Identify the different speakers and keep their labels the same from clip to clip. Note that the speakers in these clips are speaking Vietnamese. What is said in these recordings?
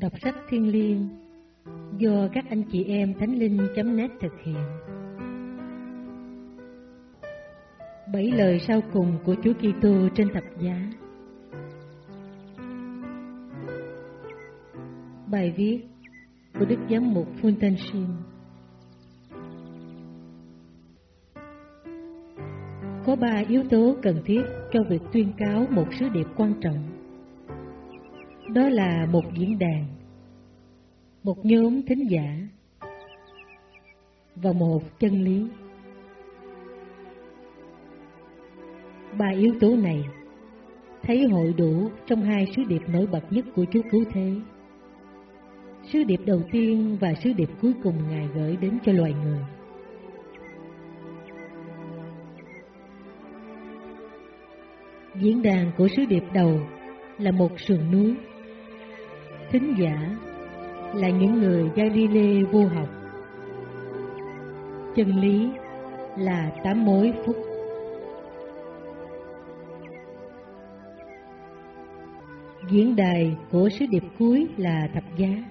Speaker 1: Đọc sách thiên liêng do các anh chị em thánh linh.net thực hiện. Bảy lời sau cùng của Chúa Kitô trên thập giá. Bài viết của Đức Giám mục Fulton Có ba yếu tố cần thiết cho việc tuyên cáo một sứ điệp quan trọng. Đó là một diễn đàn, một nhóm thính giả và một chân lý. Ba yếu tố này thấy hội đủ trong hai sứ điệp nổi bật nhất của Chúa Cứu Thế. Sứ điệp đầu tiên và sứ điệp cuối cùng Ngài gửi đến cho loài người. Diễn đàn của sứ điệp đầu là một sườn núi. Thính giả là những người Galile vô học. Chân lý là tám mối phúc. Diễn đài của sứ điệp cuối là thập giá.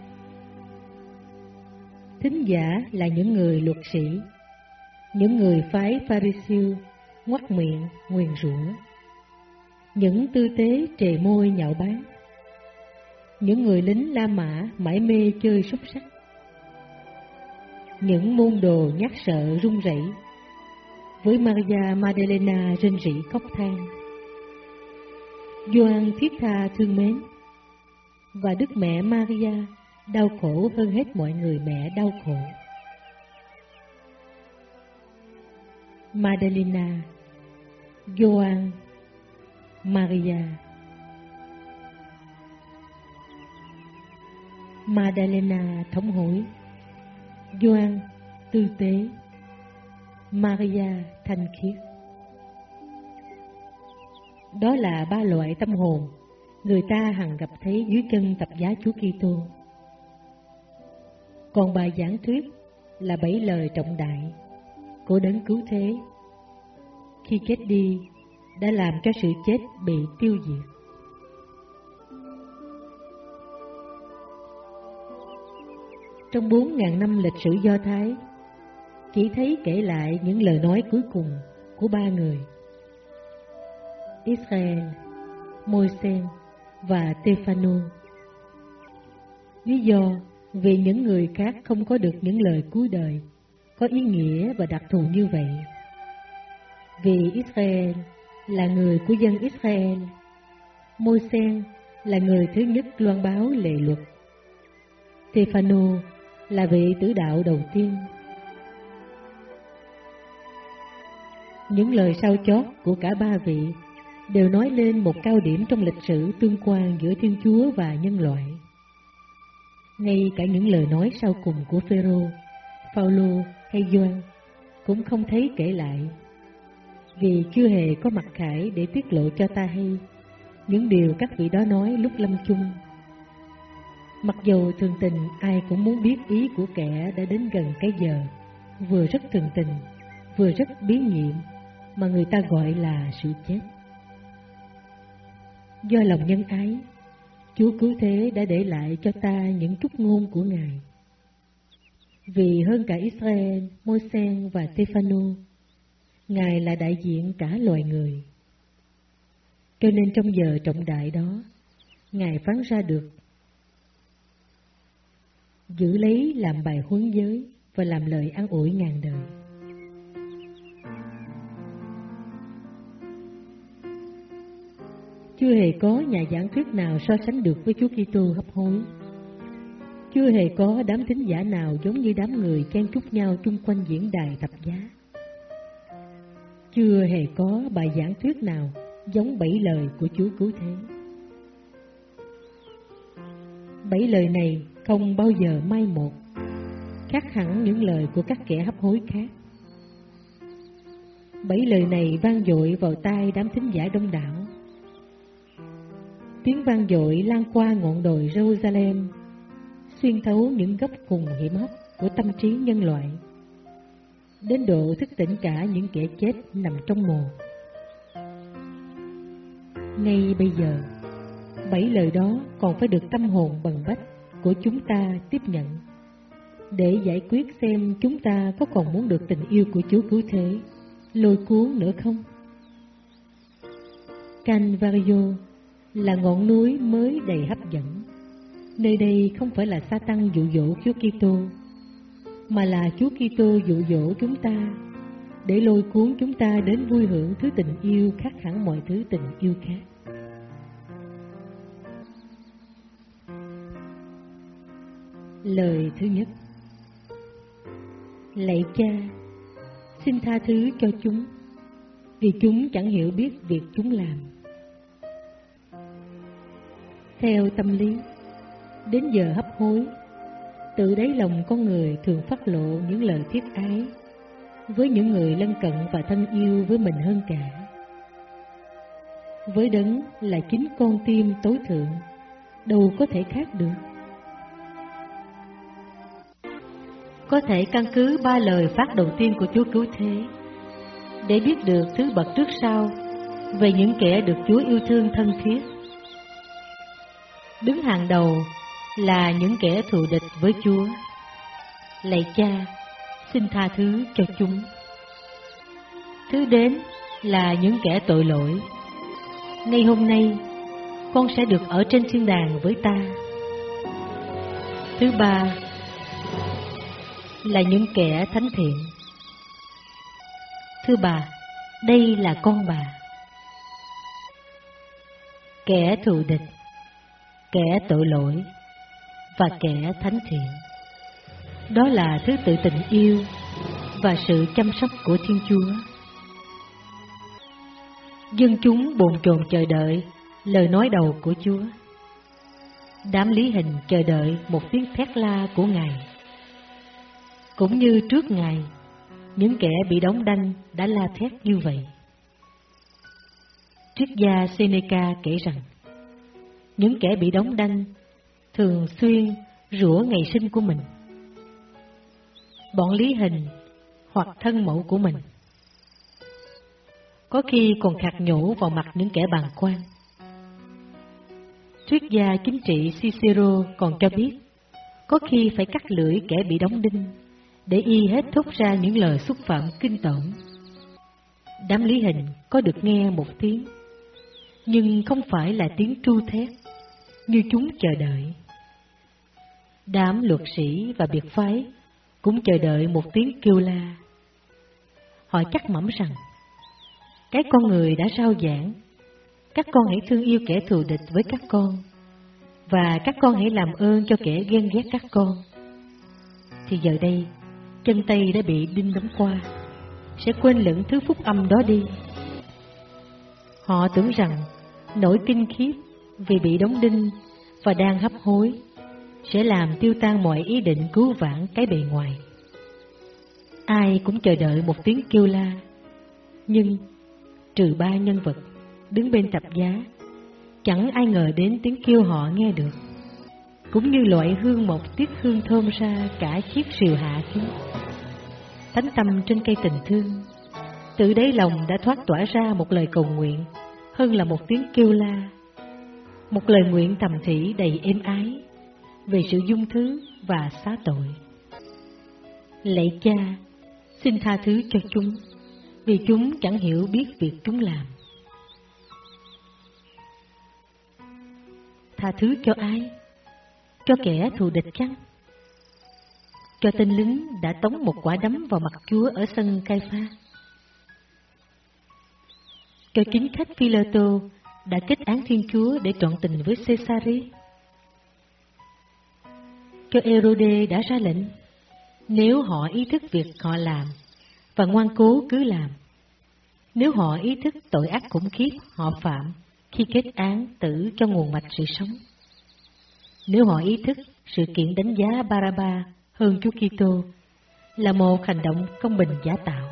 Speaker 1: Thính giả là những người luật sĩ, những người phái Pharisêu ngoắt miệng, nguyền rủa những tư tế trề môi nhạo báng, những người lính La Mã mãi mê chơi xúc sắc, những môn đồ nhát sợ run rẩy, với Maria Madalena rên rỉ khóc than, Gioan thiết tha thương mến, và Đức Mẹ Maria đau khổ hơn hết mọi người mẹ đau khổ. Maddalena Gioan Maria. Madalena thống hối Gioan tư tế Maria thanh khiết Đó là ba loại tâm hồn người ta hằng gặp thấy dưới chân tập giá Chúa Kitô. Còn bài giảng thuyết là bảy lời trọng đại của đấng cứu thế. Khi chết đi, đã làm cho sự chết bị tiêu diệt. Trong bốn ngàn năm lịch sử Do Thái, chỉ thấy kể lại những lời nói cuối cùng của ba người Israel, Môi-sen và Tefano. Lý do vì những người khác không có được những lời cuối đời có ý nghĩa và đặc thù như vậy. Vì Israel là người của dân Israel. Môi-sen là người thứ nhất loan báo lệ luật. Stefano là vị tử đạo đầu tiên. Những lời sau chót của cả ba vị đều nói lên một cao điểm trong lịch sử tương quan giữa Thiên Chúa và nhân loại. Ngay cả những lời nói sau cùng của Phêrô, Phaolô hay Gioan cũng không thấy kể lại vì chưa hề có mặt khải để tiết lộ cho ta hay những điều các vị đó nói lúc lâm chung. Mặc dù thường tình ai cũng muốn biết ý của kẻ đã đến gần cái giờ, vừa rất thường tình, vừa rất bí nhiệm, mà người ta gọi là sự chết. Do lòng nhân ái, Chúa Cứu Thế đã để lại cho ta những chút ngôn của Ngài. Vì hơn cả Israel, Môi-sen và Stefano, Ngài là đại diện cả loài người. Cho nên trong giờ trọng đại đó, Ngài phán ra được giữ lấy làm bài huấn giới và làm lời an ủi ngàn đời. Chưa hề có nhà giảng thuyết nào so sánh được với Chúa Kitô hấp hối. Chưa hề có đám thính giả nào giống như đám người chen chúc nhau chung quanh diễn đài thập giá. Chưa hề có bài giảng thuyết nào giống bảy lời của Chúa Cứu Thế. Bảy lời này không bao giờ mai một, khác hẳn những lời của các kẻ hấp hối khác. Bảy lời này vang dội vào tai đám thính giả đông đảo. Tiếng vang dội lan qua ngọn đồi Jerusalem, xuyên thấu những góc cùng hiểm hóc của tâm trí nhân loại đến độ thức tỉnh cả những kẻ chết nằm trong mồ. Ngay bây giờ, bảy lời đó còn phải được tâm hồn bần bách của chúng ta tiếp nhận để giải quyết xem chúng ta có còn muốn được tình yêu của Chúa cứu thế lôi cuốn nữa không? Canvario là ngọn núi mới đầy hấp dẫn. Nơi đây không phải là sa tăng dụ dỗ Chúa Kitô, mà là Chúa Kitô dụ dỗ chúng ta để lôi cuốn chúng ta đến vui hưởng thứ tình yêu khác hẳn mọi thứ tình yêu khác. Lời thứ nhất Lạy cha, xin tha thứ cho chúng, vì chúng chẳng hiểu biết việc chúng làm. Theo tâm lý, đến giờ hấp hối, tự đáy lòng con người thường phát lộ những lời thiết ái với những người lân cận và thân yêu với mình hơn cả. Với đấng là chính con tim tối thượng, đâu có thể khác được. Có thể căn cứ ba lời phát đầu tiên của Chúa Cứu Thế để biết được thứ bậc trước sau về những kẻ được Chúa yêu thương thân thiết. Đứng hàng đầu là những kẻ thù địch với Chúa. Lạy cha, xin tha thứ cho chúng. Thứ đến là những kẻ tội lỗi. Ngay hôm nay, con sẽ được ở trên thiên đàng với ta. Thứ ba là những kẻ thánh thiện. Thưa bà, đây là con bà. Kẻ thù địch, kẻ tội lỗi và kẻ thánh thiện. Đó là thứ tự tình yêu và sự chăm sóc của Thiên Chúa. Dân chúng bồn chồn chờ đợi lời nói đầu của Chúa. Đám lý hình chờ đợi một tiếng thét la của Ngài. Cũng như trước ngày những kẻ bị đóng đanh đã la thét như vậy. Triết gia Seneca kể rằng, những kẻ bị đóng đanh thường xuyên rủa ngày sinh của mình. Bọn lý hình hoặc thân mẫu của mình. Có khi còn khạc nhổ vào mặt những kẻ bàn quan. Thuyết gia chính trị Cicero còn cho biết, có khi phải cắt lưỡi kẻ bị đóng đinh để y hết thốt ra những lời xúc phạm kinh tởm. Đám lý hình có được nghe một tiếng, nhưng không phải là tiếng tru thét như chúng chờ đợi. Đám luật sĩ và biệt phái cũng chờ đợi một tiếng kêu la. Họ chắc mẩm rằng, cái con người đã sao giảng, các con hãy thương yêu kẻ thù địch với các con, và các con hãy làm ơn cho kẻ ghen ghét các con. Thì giờ đây, chân tay đã bị đinh đóng qua, sẽ quên lẫn thứ phúc âm đó đi. Họ tưởng rằng nỗi kinh khiếp vì bị đóng đinh và đang hấp hối sẽ làm tiêu tan mọi ý định cứu vãn cái bề ngoài. Ai cũng chờ đợi một tiếng kêu la, nhưng trừ ba nhân vật đứng bên tập giá, chẳng ai ngờ đến tiếng kêu họ nghe được. Cũng như loại hương mộc tiết hương thơm ra cả chiếc rìu hạ khí. Thánh tâm trên cây tình thương, tự đáy lòng đã thoát tỏa ra một lời cầu nguyện hơn là một tiếng kêu la. Một lời nguyện tầm thỉ đầy êm ái về sự dung thứ và xá tội. Lạy cha, xin tha thứ cho chúng, vì chúng chẳng hiểu biết việc chúng làm. Tha thứ cho ai? Cho kẻ thù địch chăng? Cho tên lính đã tống một quả đấm vào mặt Chúa ở sân Cai Pha? Cho chính khách Philato đã kết án Thiên Chúa để trọn tình với Caesare? cho Erode đã ra lệnh, nếu họ ý thức việc họ làm và ngoan cố cứ làm, nếu họ ý thức tội ác khủng khiếp họ phạm khi kết án tử cho nguồn mạch sự sống, nếu họ ý thức sự kiện đánh giá Baraba hơn Chúa Kitô là một hành động công bình giả tạo,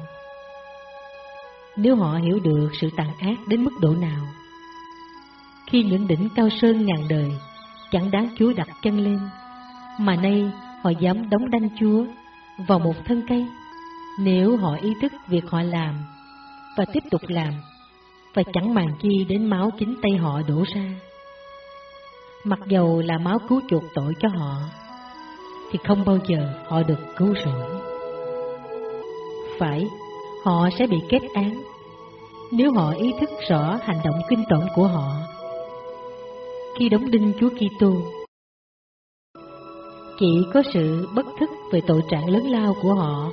Speaker 1: nếu họ hiểu được sự tàn ác đến mức độ nào, khi những đỉnh cao sơn ngàn đời chẳng đáng Chúa đặt chân lên mà nay họ dám đóng đanh Chúa vào một thân cây nếu họ ý thức việc họ làm và tiếp tục làm và chẳng màng chi đến máu chính tay họ đổ ra mặc dầu là máu cứu chuộc tội cho họ, thì không bao giờ họ được cứu rỗi. Phải, họ sẽ bị kết án nếu họ ý thức rõ hành động kinh tởm của họ. Khi đóng đinh Chúa Kitô, chỉ có sự bất thức về tội trạng lớn lao của họ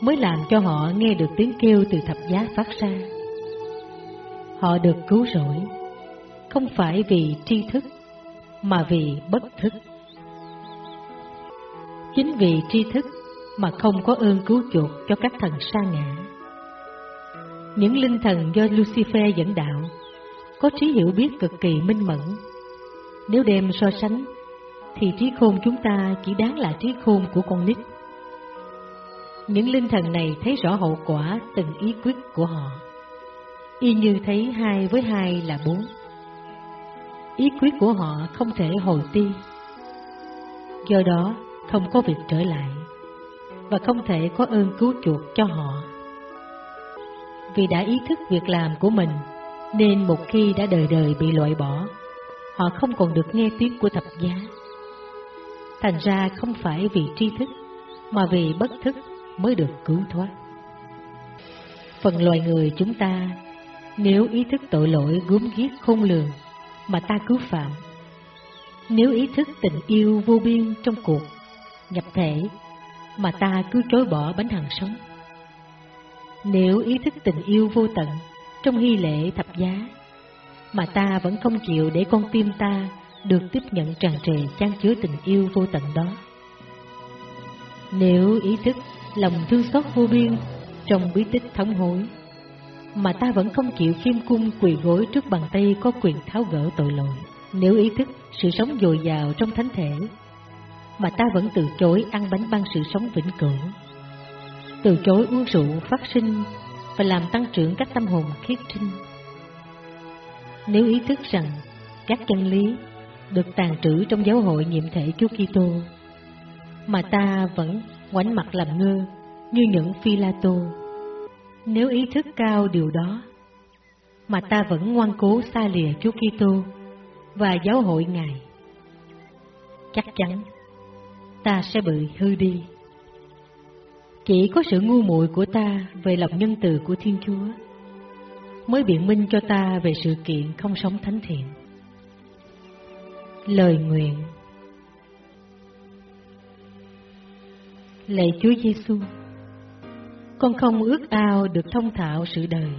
Speaker 1: mới làm cho họ nghe được tiếng kêu từ thập giá phát ra. Họ được cứu rỗi, không phải vì tri thức, mà vì bất thức. Chính vì tri thức mà không có ơn cứu chuộc cho các thần sa ngã. Những linh thần do Lucifer dẫn đạo có trí hiểu biết cực kỳ minh mẫn. Nếu đem so sánh, thì trí khôn chúng ta chỉ đáng là trí khôn của con nít. Những linh thần này thấy rõ hậu quả từng ý quyết của họ. Y như thấy hai với hai là bốn. Ý quyết của họ không thể hồi ti. Do đó, không có việc trở lại, và không thể có ơn cứu chuộc cho họ. Vì đã ý thức việc làm của mình, nên một khi đã đời đời bị loại bỏ, họ không còn được nghe tiếng của thập giá. Thành ra không phải vì tri thức, mà vì bất thức mới được cứu thoát. Phần loài người chúng ta, nếu ý thức tội lỗi gốm ghiếc khôn lường mà ta cứu phạm, nếu ý thức tình yêu vô biên trong cuộc nhập thể mà ta cứ chối bỏ bánh hàng sống, nếu ý thức tình yêu vô tận trong hy lễ thập giá mà ta vẫn không chịu để con tim ta được tiếp nhận tràn trề chan chứa tình yêu vô tận đó. Nếu ý thức lòng thương xót vô biên trong bí tích thống hối, mà ta vẫn không chịu khiêm cung quỳ gối trước bàn tay có quyền tháo gỡ tội lỗi. Nếu ý thức sự sống dồi dào trong thánh thể, mà ta vẫn từ chối ăn bánh ban sự sống vĩnh cửu, từ chối uống rượu phát sinh và làm tăng trưởng các tâm hồn khiết trinh. Nếu ý thức rằng các chân lý được tàn trữ trong giáo hội nhiệm thể Chúa Kitô, mà ta vẫn ngoảnh mặt làm ngơ như những phi la tô. Nếu ý thức cao điều đó, mà ta vẫn ngoan cố xa lìa Chúa Kitô và giáo hội Ngài, chắc chắn ta sẽ bị hư đi. Chỉ có sự ngu muội của ta về lòng nhân từ của Thiên Chúa mới biện minh cho ta về sự kiện không sống thánh thiện. Lời nguyện Lạy Chúa Giêsu, con không ước ao được thông thạo sự đời.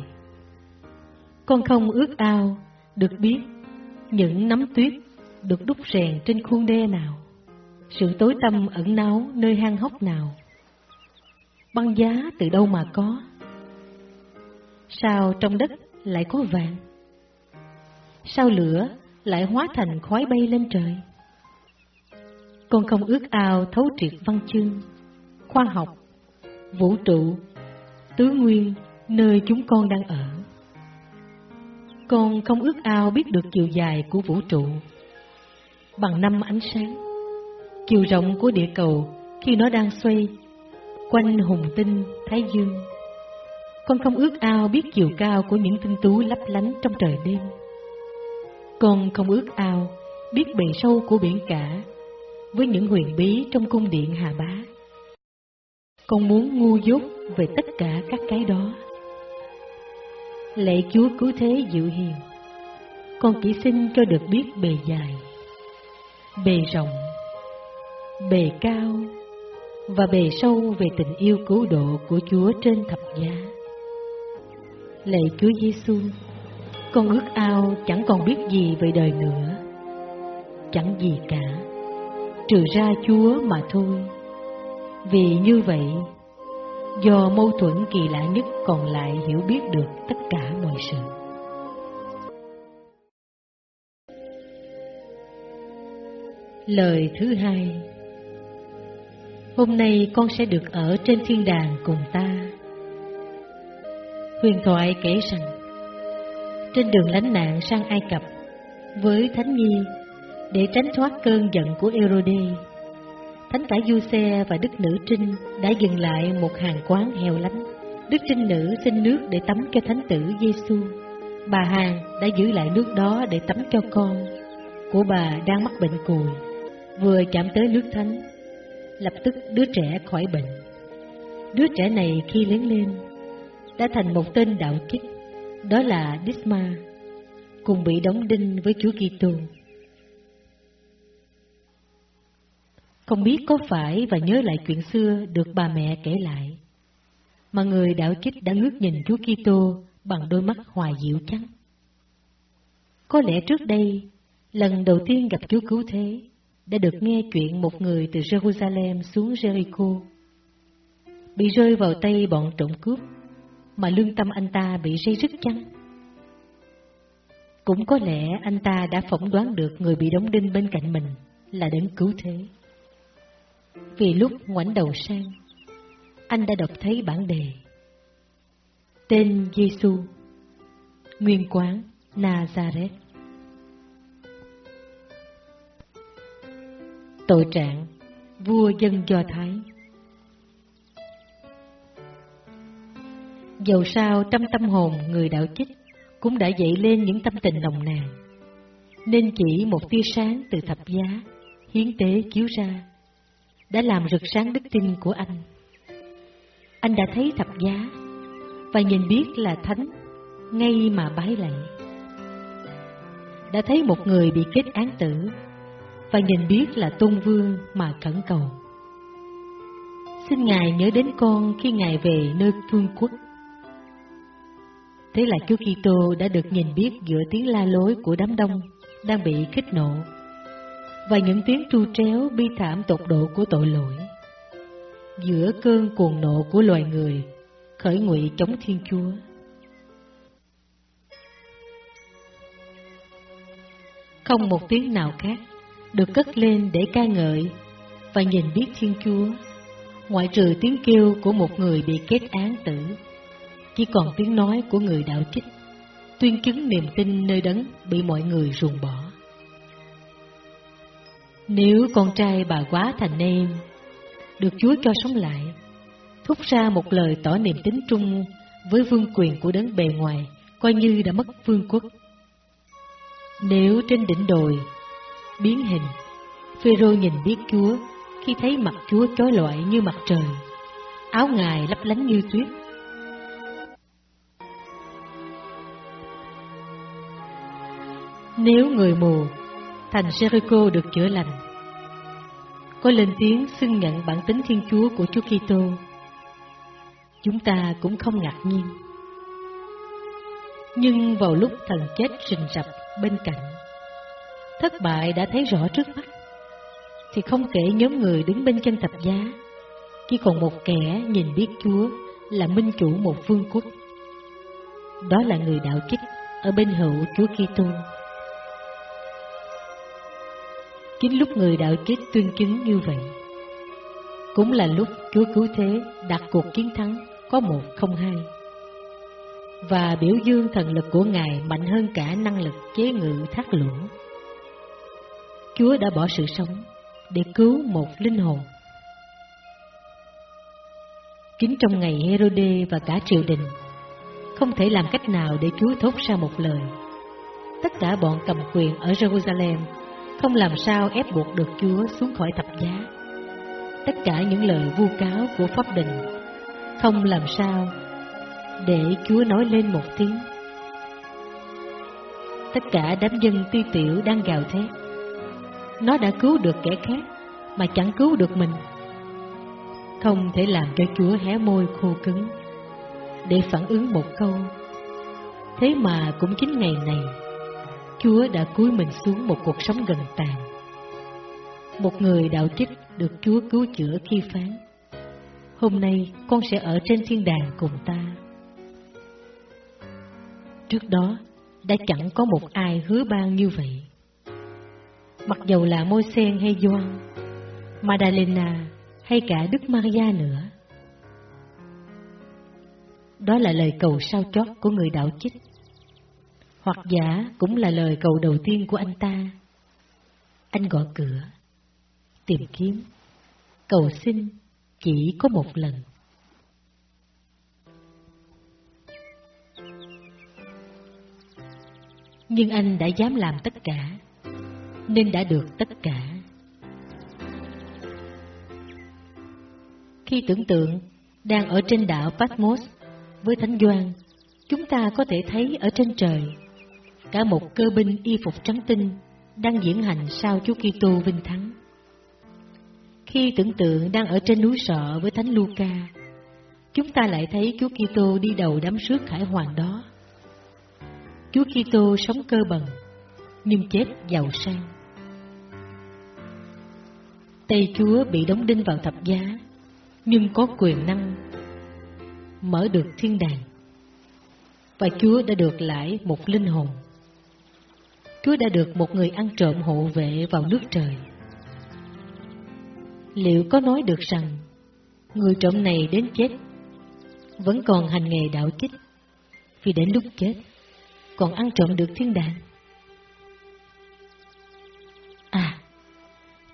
Speaker 1: Con không ước ao được biết những nắm tuyết được đúc rèn trên khuôn đê nào, sự tối tâm ẩn náu nơi hang hốc nào. Băng giá từ đâu mà có? Sao trong đất lại có vàng? Sao lửa lại hóa thành khói bay lên trời? Con không ước ao thấu triệt văn chương khoa học, vũ trụ, tứ nguyên nơi chúng con đang ở. Con không ước ao biết được chiều dài của vũ trụ bằng năm ánh sáng, chiều rộng của địa cầu khi nó đang xoay quanh hùng tinh Thái Dương. Con không ước ao biết chiều cao của những tinh tú lấp lánh trong trời đêm. Con không ước ao biết bề sâu của biển cả với những huyền bí trong cung điện Hà Bá. Con muốn ngu dốt về tất cả các cái đó. Lạy Chúa cứu thế dịu hiền, con chỉ xin cho được biết bề dài, bề rộng, bề cao và bề sâu về tình yêu cứu độ của Chúa trên thập giá. Lạy Chúa Giêsu, con ước ao chẳng còn biết gì về đời nữa, chẳng gì cả, trừ ra Chúa mà thôi. Vì như vậy, do mâu thuẫn kỳ lạ nhất còn lại hiểu biết được tất cả mọi sự. Lời thứ hai Hôm nay con sẽ được ở trên thiên đàng cùng ta. Huyền thoại kể rằng, trên đường lánh nạn sang Ai Cập với Thánh Nhi để tránh thoát cơn giận của Erode, Thánh cả Du Xe và Đức Nữ Trinh đã dừng lại một hàng quán heo lánh. Đức Trinh Nữ xin nước để tắm cho Thánh tử Giêsu. Bà Hàng đã giữ lại nước đó để tắm cho con. của bà đang mắc bệnh cùi, vừa chạm tới nước thánh, lập tức đứa trẻ khỏi bệnh. Đứa trẻ này khi lớn lên, đã thành một tên đạo kích, đó là Disma, cùng bị đóng đinh với Chúa Kitô. Không biết có phải và nhớ lại chuyện xưa được bà mẹ kể lại, mà người đạo chích đã ngước nhìn Chúa Kitô bằng đôi mắt hoài dịu trắng. Có lẽ trước đây, lần đầu tiên gặp Chúa Cứu Thế, đã được nghe chuyện một người từ Jerusalem xuống Jericho, bị rơi vào tay bọn trộm cướp, mà lương tâm anh ta bị dây rứt chăng? Cũng có lẽ anh ta đã phỏng đoán được người bị đóng đinh bên cạnh mình là đấng cứu thế. Vì lúc ngoảnh đầu sang, anh đã đọc thấy bản đề. Tên Giêsu, nguyên quán Nazareth. Tội trạng vua dân Do Thái Dầu sao trong tâm hồn người đạo chích cũng đã dậy lên những tâm tình nồng nàn, nên chỉ một tia sáng từ thập giá, hiến tế chiếu ra, đã làm rực sáng đức tin của anh. Anh đã thấy thập giá và nhìn biết là thánh ngay mà bái lạy. Đã thấy một người bị kết án tử và nhìn biết là tôn vương mà khẩn cầu. Xin Ngài nhớ đến con khi Ngài về nơi phương quốc. Thế là Chúa Kitô đã được nhìn biết giữa tiếng la lối của đám đông đang bị kích nộ và những tiếng tru tréo bi thảm tột độ của tội lỗi. Giữa cơn cuồng nộ của loài người khởi ngụy chống Thiên Chúa. Không một tiếng nào khác được cất lên để ca ngợi và nhìn biết Thiên Chúa, ngoại trừ tiếng kêu của một người bị kết án tử, chỉ còn tiếng nói của người đạo trích, tuyên chứng niềm tin nơi đấng bị mọi người ruồng bỏ. Nếu con trai bà quá thành em, được Chúa cho sống lại, thúc ra một lời tỏ niềm tính trung với vương quyền của đấng bề ngoài, coi như đã mất vương quốc. Nếu trên đỉnh đồi biến hình. Phêrô nhìn biết Chúa khi thấy mặt Chúa chói lọi như mặt trời, áo ngài lấp lánh như tuyết. Nếu người mù, thành Jericho được chữa lành, có lên tiếng xưng nhận bản tính Thiên Chúa của Chúa Kitô, chúng ta cũng không ngạc nhiên. Nhưng vào lúc thần chết rình rập bên cạnh, thất bại đã thấy rõ trước mắt, thì không kể nhóm người đứng bên chân thập giá, chỉ còn một kẻ nhìn biết Chúa là minh chủ một vương quốc. Đó là người đạo chích ở bên hữu Chúa Kitô. Chính lúc người đạo chết tuyên chứng như vậy, cũng là lúc Chúa Cứu Thế đặt cuộc chiến thắng có một không hai và biểu dương thần lực của Ngài mạnh hơn cả năng lực chế ngự thác lũng. Chúa đã bỏ sự sống để cứu một linh hồn. Chính trong ngày Herode và cả triều đình, không thể làm cách nào để Chúa thốt ra một lời. Tất cả bọn cầm quyền ở Jerusalem không làm sao ép buộc được Chúa xuống khỏi thập giá. Tất cả những lời vu cáo của pháp đình, không làm sao để Chúa nói lên một tiếng. Tất cả đám dân ti tiểu đang gào thét nó đã cứu được kẻ khác, Mà chẳng cứu được mình Không thể làm cho Chúa hé môi khô cứng Để phản ứng một câu Thế mà cũng chính ngày này Chúa đã cúi mình xuống một cuộc sống gần tàn. Một người đạo trích được Chúa cứu chữa khi phán Hôm nay con sẽ ở trên thiên đàng cùng ta. Trước đó đã chẳng có một ai hứa ban như vậy. Mặc dầu là môi sen hay Gioan, Madalena hay cả Đức Maria nữa. Đó là lời cầu sao chót của người đạo chích, hoặc giả cũng là lời cầu đầu tiên của anh ta. Anh gõ cửa, tìm kiếm, cầu xin chỉ có một lần. Nhưng anh đã dám làm tất cả nên đã được tất cả. Khi tưởng tượng đang ở trên đảo Patmos với Thánh Doan, chúng ta có thể thấy ở trên trời cả một cơ binh y phục trắng tinh đang diễn hành sau Chúa Kitô vinh thắng. Khi tưởng tượng đang ở trên núi sọ với Thánh Luca, chúng ta lại thấy Chúa Kitô đi đầu đám rước khải hoàng đó. Chúa Kitô sống cơ bằng, nhưng chết giàu sang. Tay Chúa bị đóng đinh vào thập giá, nhưng có quyền năng mở được thiên đàng. Và Chúa đã được lại một linh hồn. Chúa đã được một người ăn trộm hộ vệ vào nước trời. Liệu có nói được rằng người trộm này đến chết vẫn còn hành nghề đạo chích vì đến lúc chết còn ăn trộm được thiên đàng? À,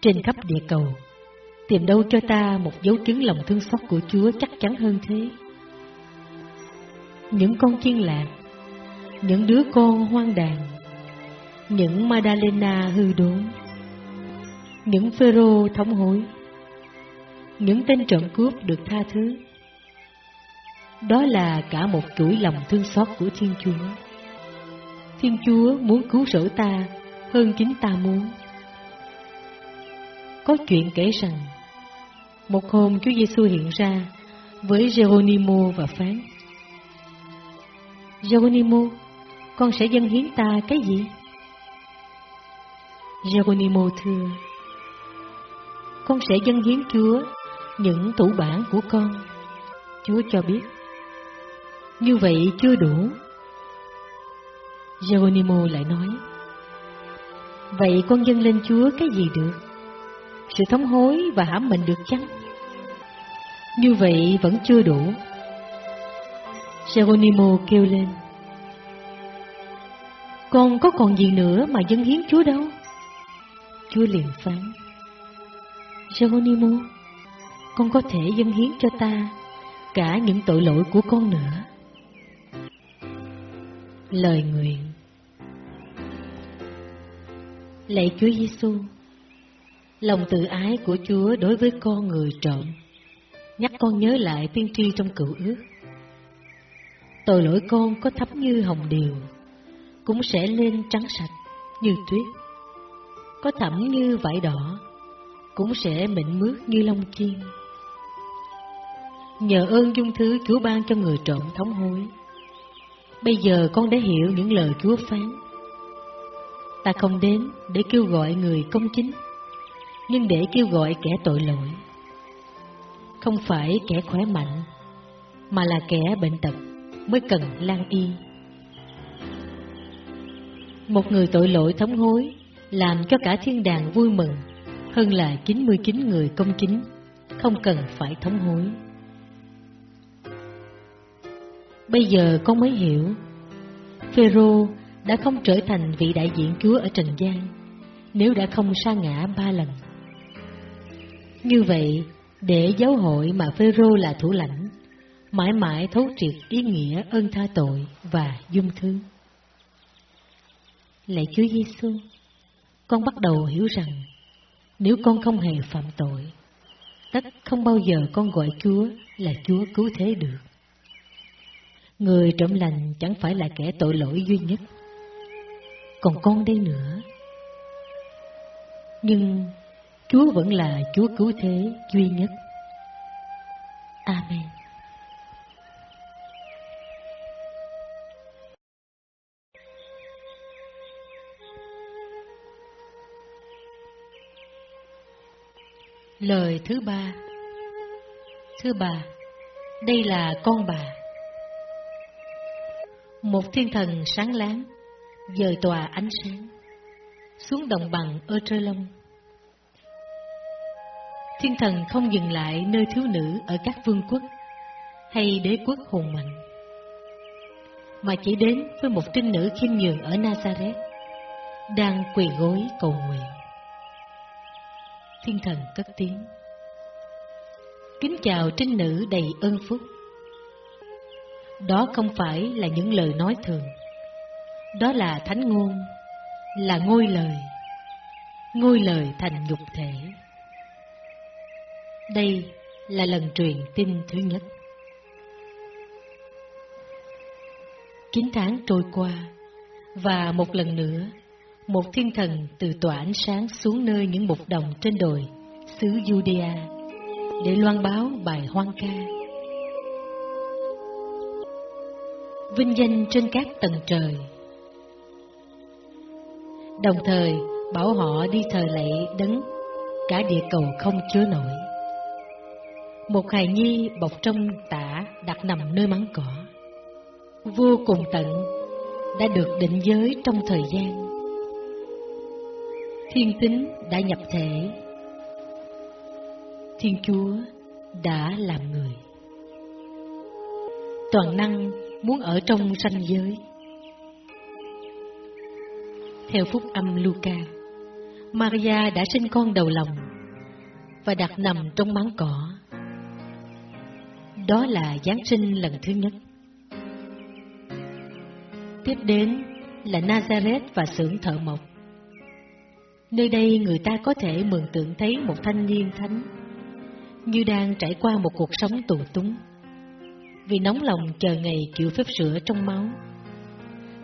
Speaker 1: trên khắp địa cầu tìm đâu cho ta một dấu chứng lòng thương xót của Chúa chắc chắn hơn thế. Những con chiên lạc, những đứa con hoang đàn, những Madalena hư đốn, những Phêrô thống hối, những tên trộm cướp được tha thứ. Đó là cả một chuỗi lòng thương xót của Thiên Chúa. Thiên Chúa muốn cứu rỗi ta hơn chính ta muốn. Có chuyện kể rằng, một hôm Chúa Giêsu hiện ra với Geronimo và phán: Geronimo, con sẽ dâng hiến ta cái gì? Geronimo thưa, con sẽ dâng hiến Chúa những tủ bản của con. Chúa cho biết, như vậy chưa đủ. Geronimo lại nói, vậy con dâng lên Chúa cái gì được? Sự thống hối và hãm mình được chăng? Như vậy vẫn chưa đủ. Geronimo kêu lên, con có còn gì nữa mà dâng hiến Chúa đâu? Chúa liền phán, Geronimo, con có thể dâng hiến cho ta cả những tội lỗi của con nữa. Lời nguyện Lạy Chúa Giêsu, lòng tự ái của Chúa đối với con người trộm, nhắc con nhớ lại tiên tri trong cựu ước. Tội lỗi con có thấm như hồng điều, cũng sẽ lên trắng sạch như tuyết. Có thẳm như vải đỏ, cũng sẽ mịn mướt như lông chim. Nhờ ơn dung thứ Chúa ban cho người trộm thống hối. Bây giờ con đã hiểu những lời Chúa phán. Ta không đến để kêu gọi người công chính, nhưng để kêu gọi kẻ tội lỗi. Không phải kẻ khỏe mạnh, mà là kẻ bệnh tật mới cần lan y. Một người tội lỗi thống hối làm cho cả thiên đàng vui mừng hơn là 99 người công chính không cần phải thống hối. Bây giờ con mới hiểu, Phêrô đã không trở thành vị đại diện Chúa ở trần gian nếu đã không sa ngã ba lần. Như vậy, để giáo hội mà Phêrô là thủ lãnh, mãi mãi thấu triệt ý nghĩa ơn tha tội và dung thương. Lạy Chúa Giêsu, con bắt đầu hiểu rằng nếu con không hề phạm tội, tất không bao giờ con gọi Chúa là Chúa cứu thế được. Người trộm lành chẳng phải là kẻ tội lỗi duy nhất, còn con đây nữa. Nhưng Chúa vẫn là Chúa cứu thế duy nhất. Amen. Lời thứ ba Thưa bà, đây là con bà. Một thiên thần sáng láng, dời tòa ánh sáng, xuống đồng bằng ơ trơ lông. Thiên thần không dừng lại nơi thiếu nữ ở các vương quốc hay đế quốc hùng mạnh, mà chỉ đến với một trinh nữ khiêm nhường ở Nazareth, đang quỳ gối cầu nguyện thiên thần cất tiếng. Kính chào trinh nữ đầy ơn phúc. Đó không phải là những lời nói thường. Đó là thánh ngôn, là ngôi lời. ngôi lời thành nhục thể. Đây là lần truyền tin thứ nhất. Chín tháng trôi qua, và một lần nữa, một thiên thần từ tỏa ánh sáng xuống nơi những mục đồng trên đồi, xứ Judea, để loan báo bài hoang ca. Vinh danh trên các tầng trời. Đồng thời, bảo họ đi thờ lạy đấng, cả địa cầu không chứa nổi. Một hài nhi bọc trong tả đặt nằm nơi mắng cỏ. Vô cùng tận, đã được định giới trong thời gian. Thiên tính đã nhập thể. Thiên Chúa đã làm người. Toàn năng muốn ở trong ranh giới. Theo phúc âm Luca, Maria đã sinh con đầu lòng và đặt nằm trong máng cỏ. Đó là Giáng sinh lần thứ nhất. Tiếp đến là Nazareth và xưởng thợ mộc. Nơi đây người ta có thể mường tượng thấy một thanh niên thánh như đang trải qua một cuộc sống tù túng vì nóng lòng chờ ngày chịu phép sửa trong máu.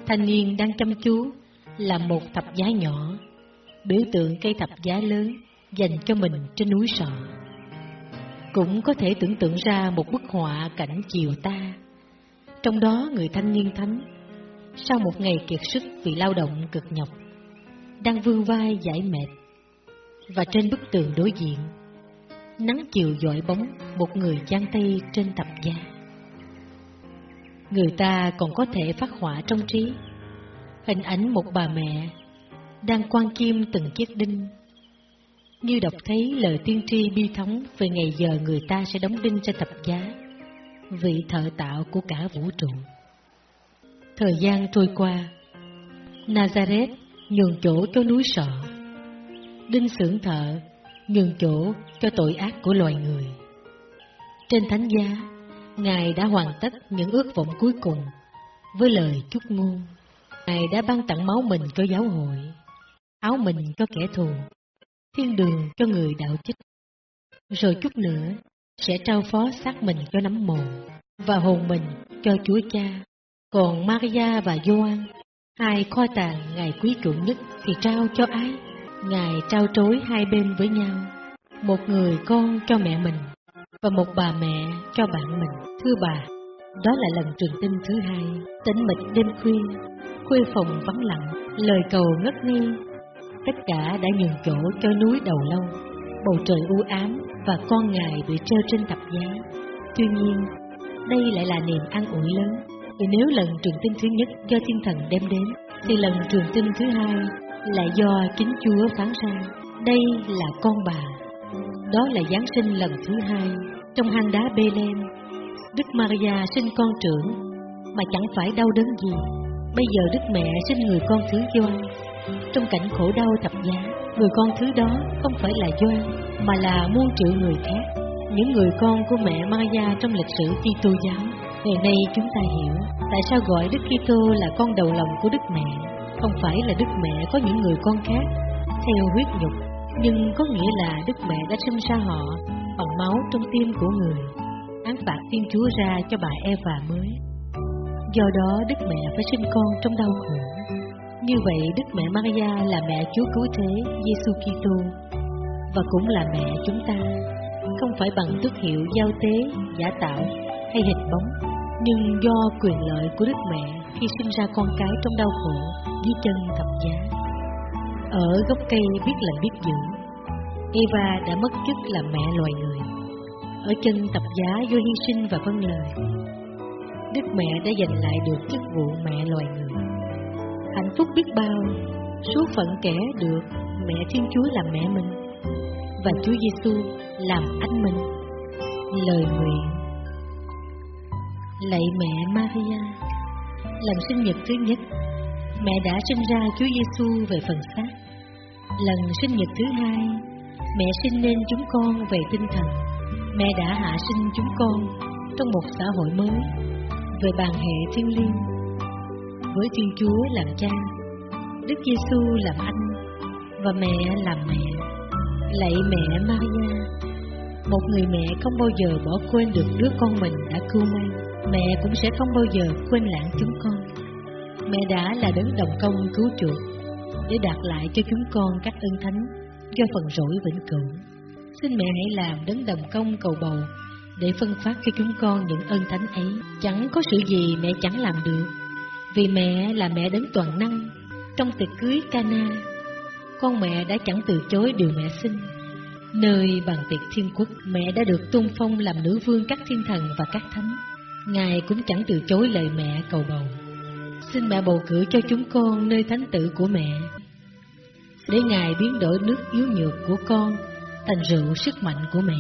Speaker 1: Thanh niên đang chăm chú là một thập giá nhỏ, biểu tượng cây thập giá lớn dành cho mình trên núi sọ. Cũng có thể tưởng tượng ra một bức họa cảnh chiều ta, trong đó người thanh niên thánh, sau một ngày kiệt sức vì lao động cực nhọc, đang vươn vai giải mệt, và trên bức tường đối diện, nắng chiều dọi bóng một người giang tay trên tập giá. Người ta còn có thể phát họa trong trí hình ảnh một bà mẹ đang quan kim từng chiếc đinh, như đọc thấy lời tiên tri bi thống về ngày giờ người ta sẽ đóng đinh trên tập giá, vị thợ tạo của cả vũ trụ. Thời gian trôi qua, Nazareth nhường chỗ cho núi sọ, đinh sưởng thợ nhường chỗ cho tội ác của loài người. Trên thánh giá, Ngài đã hoàn tất những ước vọng cuối cùng với lời chúc ngôn. Ngài đã ban tặng máu mình cho giáo hội, áo mình cho kẻ thù, thiên đường cho người đạo chích. Rồi chút nữa sẽ trao phó xác mình cho nấm mồ và hồn mình cho Chúa Cha. Còn Maria và Gioan, hai kho tàng Ngài quý trọng nhất thì trao cho ai? Ngài trao trối hai bên với nhau, một người con cho mẹ mình và một bà mẹ cho bạn mình. Thưa bà, đó là lần truyền tin thứ hai, tĩnh mịch đêm khuya, khuê phòng vắng lặng, lời cầu ngất ngây. Tất cả đã nhường chỗ cho núi đầu lâu, bầu trời u ám và con ngài bị treo trên tập giá. Tuy nhiên, đây lại là niềm an ủi lớn, vì nếu lần truyền tin thứ nhất do thiên thần đem đến, thì lần truyền tin thứ hai lại do chính Chúa phán ra. Đây là con bà. Đó là Giáng sinh lần thứ hai trong hang đá Bethlehem. Đức Maria sinh con trưởng mà chẳng phải đau đớn gì. Bây giờ Đức Mẹ sinh người con thứ Gioan. Trong cảnh khổ đau thập giá, người con thứ đó không phải là Gioan mà là muôn triệu người khác. Những người con của mẹ Maria trong lịch sử Kitô giáo. Ngày nay chúng ta hiểu tại sao gọi Đức Kitô là con đầu lòng của Đức Mẹ. Không phải là Đức Mẹ có những người con khác theo huyết nhục, nhưng có nghĩa là Đức Mẹ đã sinh ra họ bằng máu trong tim của người, án phạt Thiên Chúa ra cho bà Eva mới. Do đó Đức Mẹ phải sinh con trong đau khổ. Như vậy Đức Mẹ Maria là mẹ Chúa Cứu Thế Giêsu Kitô và cũng là mẹ chúng ta, không phải bằng tước hiệu giao tế, giả tạo hay hình bóng, nhưng do quyền lợi của Đức Mẹ khi sinh ra con cái trong đau khổ dưới chân thập giá. Ở gốc cây biết lành biết dữ, Eva đã mất chức làm mẹ loài người. Ở chân thập giá do hy sinh và vâng lời, Đức Mẹ đã giành lại được chức vụ mẹ loài người. Hạnh phúc biết bao, số phận kẻ được mẹ Thiên Chúa làm mẹ mình và Chúa Giêsu làm anh mình. Lời nguyện Lạy mẹ Maria, lần sinh nhật thứ nhất, mẹ đã sinh ra Chúa Giêsu về phần xác. Lần sinh nhật thứ hai, mẹ sinh nên chúng con về tinh thần. Mẹ đã hạ sinh chúng con trong một xã hội mới về bàn hệ thiên liêng với Thiên Chúa làm cha, Đức Giêsu làm anh và mẹ là mẹ. Lạy mẹ Maria, một người mẹ không bao giờ bỏ quên được đứa con mình đã cưu mang, mẹ cũng sẽ không bao giờ quên lãng chúng con. Mẹ đã là đấng đồng công cứu chuộc để đạt lại cho chúng con các ân thánh do phần rỗi vĩnh cửu. Xin mẹ hãy làm đấng đồng công cầu bầu để phân phát cho chúng con những ơn thánh ấy. Chẳng có sự gì mẹ chẳng làm được, vì mẹ là mẹ đấng toàn năng. Trong tiệc cưới Cana, con mẹ đã chẳng từ chối điều mẹ xin. Nơi bằng tiệc thiên quốc, mẹ đã được tôn phong làm nữ vương các thiên thần và các thánh. Ngài cũng chẳng từ chối lời mẹ cầu bầu. Xin mẹ bầu cử cho chúng con nơi thánh tử của mẹ, để Ngài biến đổi nước yếu nhược của con thành rượu sức mạnh của mẹ.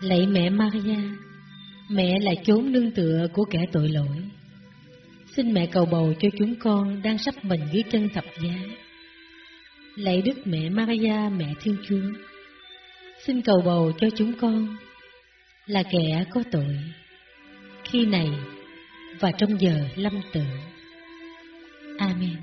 Speaker 1: Lạy mẹ Maria, mẹ là chốn nương tựa của kẻ tội lỗi. Xin mẹ cầu bầu cho chúng con đang sắp mình dưới chân thập giá. Lạy Đức Mẹ Maria, Mẹ Thiên Chúa, xin cầu bầu cho chúng con là kẻ có tội, khi này và trong giờ lâm tử. Amen.